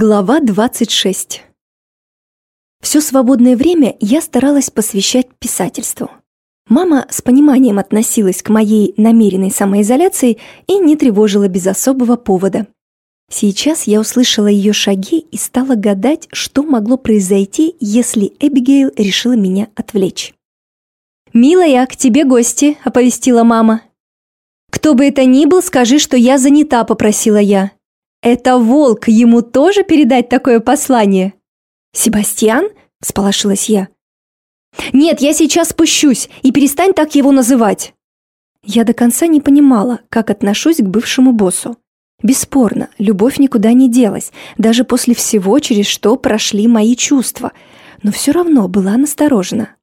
Глава 26 Все свободное время я старалась посвящать писательству. Мама с пониманием относилась к моей намеренной самоизоляции и не тревожила без особого повода. Сейчас я услышала ее шаги и стала гадать, что могло произойти, если Эбигейл решила меня отвлечь. «Милая, к тебе гости», — оповестила мама. «Кто бы это ни был, скажи, что я занята», — попросила я. «Это волк, ему тоже передать такое послание?» «Себастьян?» – всполошилась я. «Нет, я сейчас спущусь, и перестань так его называть!» Я до конца не понимала, как отношусь к бывшему боссу. Бесспорно, любовь никуда не делась, даже после всего, через что прошли мои чувства, но все равно была насторожена.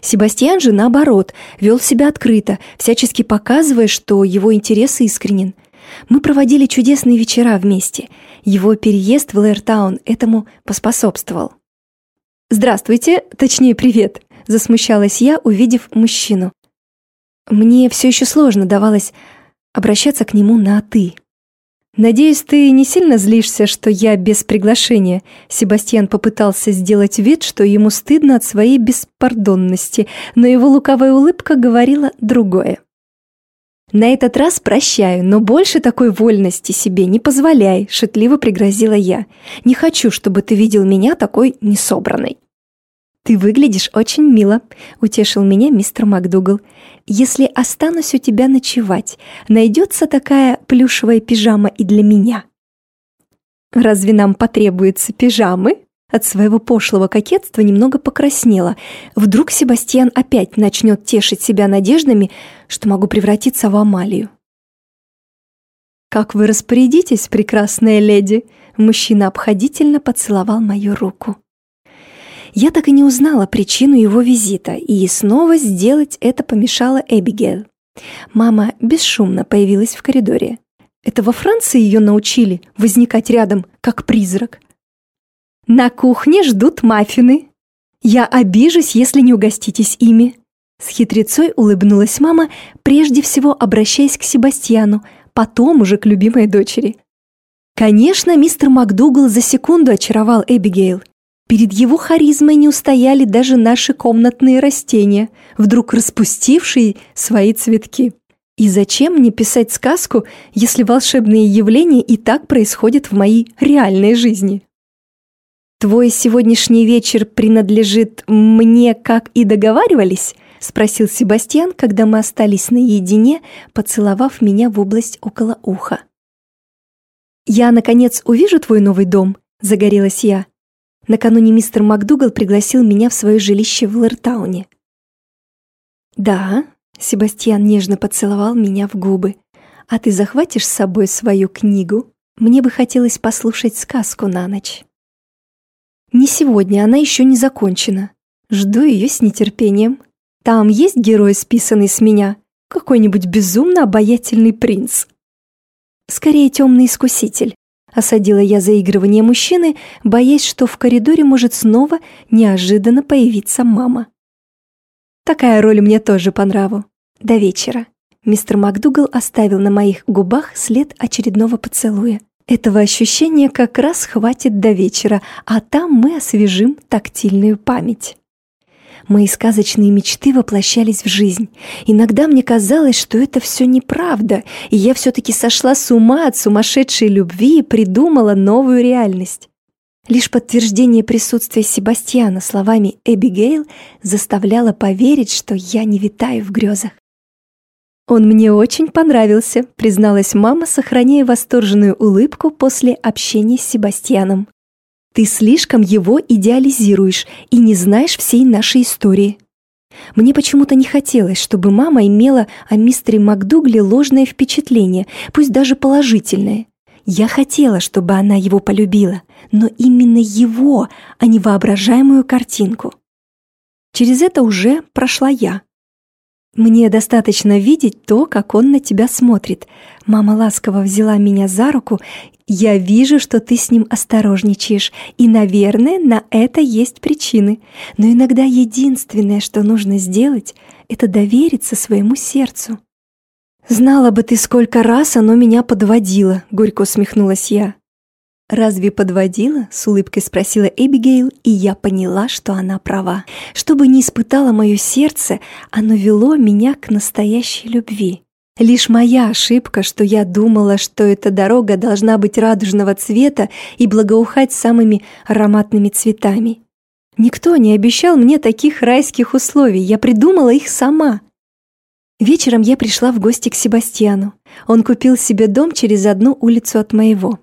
Себастьян же, наоборот, вел себя открыто, всячески показывая, что его интерес искренен – мы проводили чудесные вечера вместе. Его переезд в Лэртаун этому поспособствовал. «Здравствуйте, точнее, привет», – засмущалась я, увидев мужчину. Мне все еще сложно давалось обращаться к нему на «ты». «Надеюсь, ты не сильно злишься, что я без приглашения?» Себастьян попытался сделать вид, что ему стыдно от своей беспардонности, но его лукавая улыбка говорила другое. «На этот раз прощаю, но больше такой вольности себе не позволяй», — шутливо пригрозила я. «Не хочу, чтобы ты видел меня такой несобранной». «Ты выглядишь очень мило», — утешил меня мистер МакДугал. «Если останусь у тебя ночевать, найдется такая плюшевая пижама и для меня». «Разве нам потребуются пижамы?» От своего пошлого кокетства немного покраснела. Вдруг Себастьян опять начнет тешить себя надеждами, что могу превратиться в Амалию. «Как вы распорядитесь, прекрасная леди?» Мужчина обходительно поцеловал мою руку. Я так и не узнала причину его визита, и снова сделать это помешала Эбигейл. Мама бесшумно появилась в коридоре. Это во Франции ее научили возникать рядом, как призрак. На кухне ждут маффины. Я обижусь, если не угоститесь ими. С хитрецой улыбнулась мама, прежде всего обращаясь к Себастьяну, потом уже к любимой дочери. Конечно, мистер МакДугал за секунду очаровал Эбигейл. Перед его харизмой не устояли даже наши комнатные растения, вдруг распустившие свои цветки. И зачем мне писать сказку, если волшебные явления и так происходят в моей реальной жизни? «Твой сегодняшний вечер принадлежит мне, как и договаривались?» — спросил Себастьян, когда мы остались наедине, поцеловав меня в область около уха. «Я, наконец, увижу твой новый дом?» — загорелась я. Накануне мистер МакДугал пригласил меня в свое жилище в Лэртауне. «Да», — Себастьян нежно поцеловал меня в губы. «А ты захватишь с собой свою книгу? Мне бы хотелось послушать сказку на ночь». Не сегодня, она еще не закончена. Жду ее с нетерпением. Там есть герой, списанный с меня? Какой-нибудь безумно обаятельный принц? Скорее, темный искуситель. Осадила я заигрывание мужчины, боясь, что в коридоре может снова неожиданно появиться мама. Такая роль мне тоже по нраву. До вечера. Мистер МакДугал оставил на моих губах след очередного поцелуя. Этого ощущения как раз хватит до вечера, а там мы освежим тактильную память. Мои сказочные мечты воплощались в жизнь. Иногда мне казалось, что это все неправда, и я все-таки сошла с ума от сумасшедшей любви и придумала новую реальность. Лишь подтверждение присутствия Себастьяна словами Эбигейл заставляло поверить, что я не витаю в грезах. «Он мне очень понравился», — призналась мама, сохраняя восторженную улыбку после общения с Себастьяном. «Ты слишком его идеализируешь и не знаешь всей нашей истории». Мне почему-то не хотелось, чтобы мама имела о мистере МакДугле ложное впечатление, пусть даже положительное. Я хотела, чтобы она его полюбила, но именно его, а не воображаемую картинку. Через это уже прошла я. Мне достаточно видеть то, как он на тебя смотрит. Мама ласково взяла меня за руку. Я вижу, что ты с ним осторожничаешь, и, наверное, на это есть причины. Но иногда единственное, что нужно сделать, это довериться своему сердцу. «Знала бы ты, сколько раз оно меня подводило», — горько усмехнулась я. «Разве подводила?» — с улыбкой спросила Эбигейл, и я поняла, что она права. Что бы ни испытало мое сердце, оно вело меня к настоящей любви. Лишь моя ошибка, что я думала, что эта дорога должна быть радужного цвета и благоухать самыми ароматными цветами. Никто не обещал мне таких райских условий, я придумала их сама. Вечером я пришла в гости к Себастьяну. Он купил себе дом через одну улицу от моего.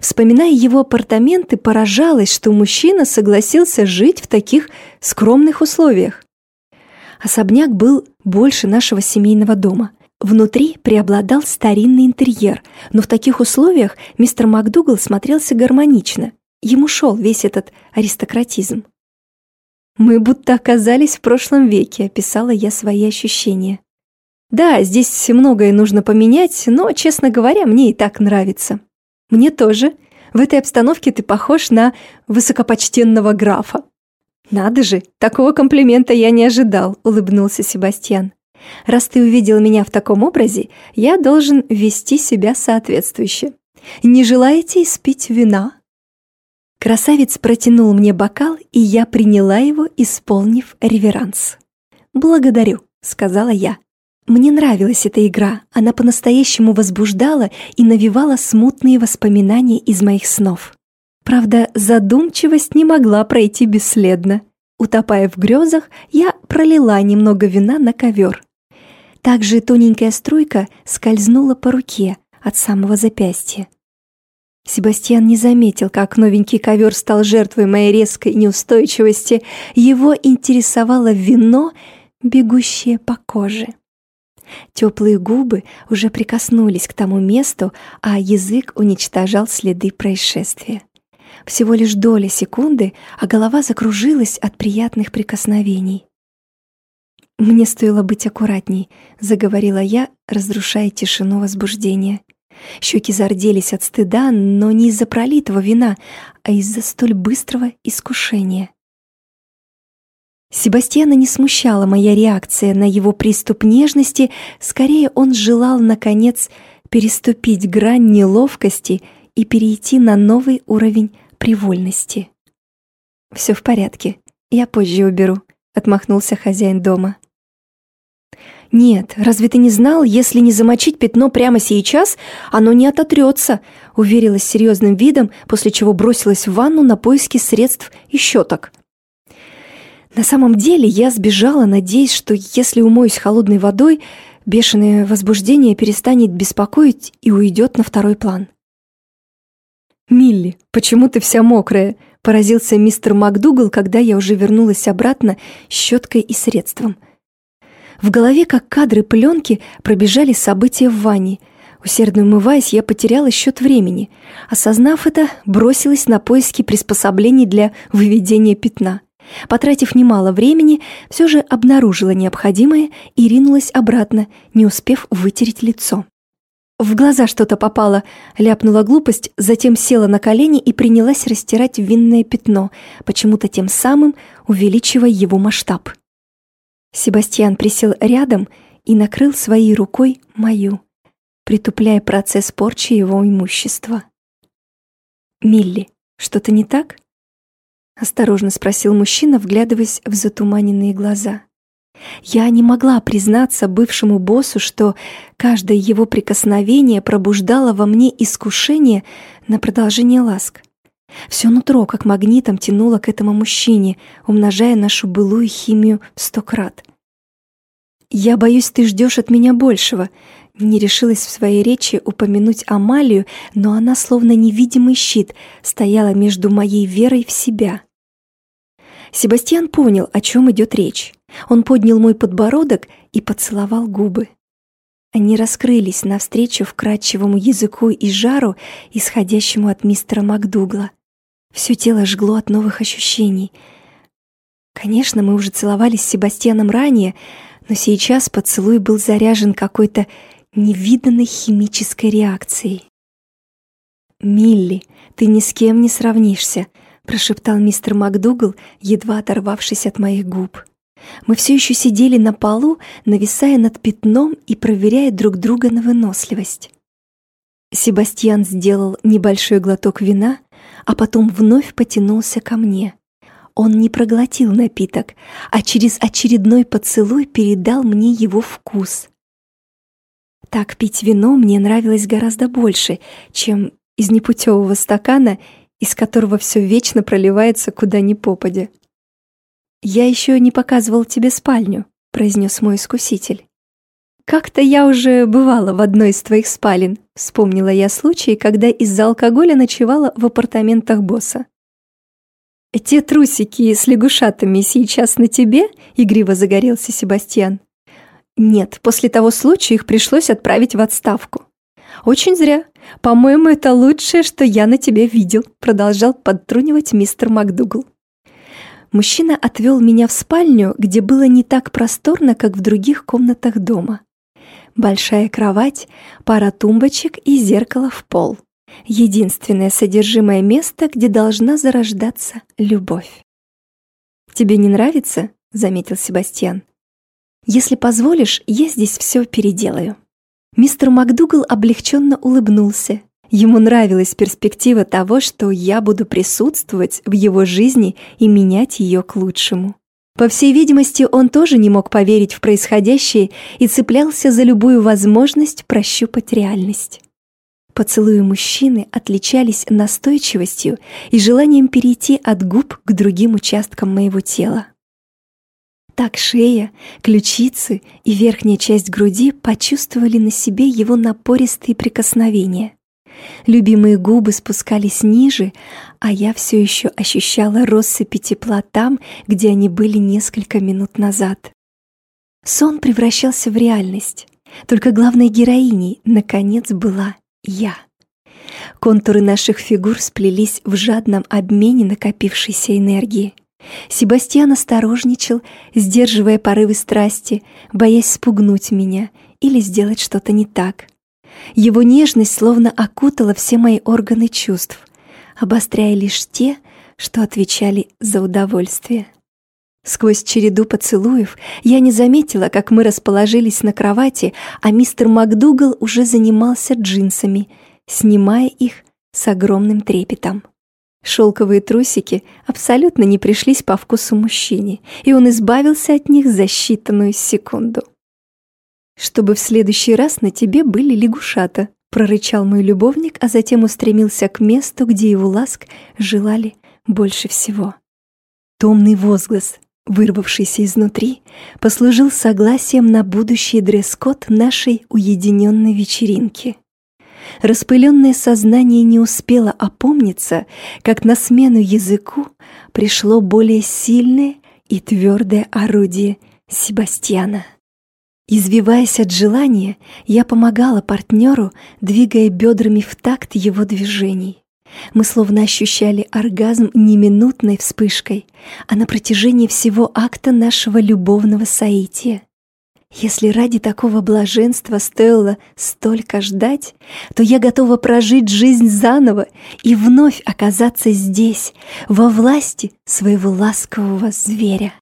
Вспоминая его апартаменты, поражалась, что мужчина согласился жить в таких скромных условиях. Особняк был больше нашего семейного дома. Внутри преобладал старинный интерьер, но в таких условиях мистер МакДугал смотрелся гармонично. Ему шел весь этот аристократизм. «Мы будто оказались в прошлом веке», — описала я свои ощущения. «Да, здесь многое нужно поменять, но, честно говоря, мне и так нравится». «Мне тоже. В этой обстановке ты похож на высокопочтенного графа». «Надо же, такого комплимента я не ожидал», — улыбнулся Себастьян. «Раз ты увидел меня в таком образе, я должен вести себя соответствующе. Не желаете испить вина?» Красавец протянул мне бокал, и я приняла его, исполнив реверанс. «Благодарю», — сказала я. Мне нравилась эта игра, она по-настоящему возбуждала и навевала смутные воспоминания из моих снов. Правда, задумчивость не могла пройти бесследно. Утопая в грезах, я пролила немного вина на ковер. Также тоненькая струйка скользнула по руке от самого запястья. Себастьян не заметил, как новенький ковер стал жертвой моей резкой неустойчивости. Его интересовало вино, бегущее по коже. Теплые губы уже прикоснулись к тому месту, а язык уничтожал следы происшествия. Всего лишь доля секунды, а голова закружилась от приятных прикосновений. «Мне стоило быть аккуратней», — заговорила я, разрушая тишину возбуждения. Щеки зарделись от стыда, но не из-за пролитого вина, а из-за столь быстрого искушения. Себастьяна не смущала моя реакция на его приступ нежности, скорее он желал, наконец, переступить грань неловкости и перейти на новый уровень привольности. «Все в порядке, я позже уберу», — отмахнулся хозяин дома. «Нет, разве ты не знал, если не замочить пятно прямо сейчас, оно не ототрется», — уверилась серьезным видом, после чего бросилась в ванну на поиски средств и щеток. На самом деле я сбежала, надеясь, что если умоюсь холодной водой, бешеное возбуждение перестанет беспокоить и уйдет на второй план. «Милли, почему ты вся мокрая?» – поразился мистер МакДугал, когда я уже вернулась обратно с щеткой и средством. В голове, как кадры пленки, пробежали события в ванне. Усердно умываясь, я потеряла счет времени. Осознав это, бросилась на поиски приспособлений для выведения пятна – Потратив немало времени, все же обнаружила необходимое и ринулась обратно, не успев вытереть лицо. В глаза что-то попало, ляпнула глупость, затем села на колени и принялась растирать винное пятно, почему-то тем самым увеличивая его масштаб. Себастьян присел рядом и накрыл своей рукой мою, притупляя процесс порчи его имущества. «Милли, что-то не так?» — осторожно спросил мужчина, вглядываясь в затуманенные глаза. Я не могла признаться бывшему боссу, что каждое его прикосновение пробуждало во мне искушение на продолжение ласк. Все нутро, как магнитом, тянуло к этому мужчине, умножая нашу былую химию в сто крат. «Я боюсь, ты ждешь от меня большего», не решилась в своей речи упомянуть Амалию, но она, словно невидимый щит, стояла между моей верой в себя. Себастьян понял, о чем идет речь. Он поднял мой подбородок и поцеловал губы. Они раскрылись навстречу вкрадчивому языку и жару, исходящему от мистера Макдугла. Все тело жгло от новых ощущений. Конечно, мы уже целовались с Себастьяном ранее, но сейчас поцелуй был заряжен какой-то невиданной химической реакцией. «Милли, ты ни с кем не сравнишься», — прошептал мистер МакДугал, едва оторвавшись от моих губ. Мы все еще сидели на полу, нависая над пятном и проверяя друг друга на выносливость. Себастьян сделал небольшой глоток вина, а потом вновь потянулся ко мне. Он не проглотил напиток, а через очередной поцелуй передал мне его вкус. Так пить вино мне нравилось гораздо больше, чем из непутевого стакана, из которого все вечно проливается куда ни попадя. «Я еще не показывал тебе спальню», — произнес мой искуситель. «Как-то я уже бывала в одной из твоих спален», — вспомнила я случай, когда из-за алкоголя ночевала в апартаментах босса. «Те трусики с лягушатами сейчас на тебе?» — игриво загорелся Себастьян. «Нет, после того случая их пришлось отправить в отставку». «Очень зря. По-моему, это лучшее, что я на тебя видел», — продолжал подтрунивать мистер МакДугал. Мужчина отвел меня в спальню, где было не так просторно, как в других комнатах дома. Большая кровать, пара тумбочек и зеркало в пол. Единственное содержимое место, где должна зарождаться любовь. «Тебе не нравится?» — заметил Себастьян. «Если позволишь, я здесь все переделаю». Мистер МакДугал облегченно улыбнулся. Ему нравилась перспектива того, что я буду присутствовать в его жизни и менять ее к лучшему. По всей видимости, он тоже не мог поверить в происходящее и цеплялся за любую возможность прощупать реальность. Поцелуи мужчины отличались настойчивостью и желанием перейти от губ к другим участкам моего тела. Так шея, ключицы и верхняя часть груди почувствовали на себе его напористые прикосновения. Любимые губы спускались ниже, а я все еще ощущала россыпи тепла там, где они были несколько минут назад. Сон превращался в реальность. Только главной героиней, наконец, была я. Контуры наших фигур сплелись в жадном обмене накопившейся энергии. Себастьян осторожничал, сдерживая порывы страсти, боясь спугнуть меня или сделать что-то не так. Его нежность словно окутала все мои органы чувств, обостряя лишь те, что отвечали за удовольствие. Сквозь череду поцелуев я не заметила, как мы расположились на кровати, а мистер МакДугал уже занимался джинсами, снимая их с огромным трепетом. Шелковые трусики абсолютно не пришлись по вкусу мужчине, и он избавился от них за считанную секунду. «Чтобы в следующий раз на тебе были лягушата», прорычал мой любовник, а затем устремился к месту, где его ласк желали больше всего. Томный возглас, вырвавшийся изнутри, послужил согласием на будущий дресс-код нашей уединенной вечеринки. Распыленное сознание не успело опомниться, как на смену языку пришло более сильное и твердое орудие Себастьяна. Извиваясь от желания, я помогала партнеру, двигая бедрами в такт его движений. Мы словно ощущали оргазм не минутной вспышкой, а на протяжении всего акта нашего любовного соития. Если ради такого блаженства стоило столько ждать, то я готова прожить жизнь заново и вновь оказаться здесь, во власти своего ласкового зверя.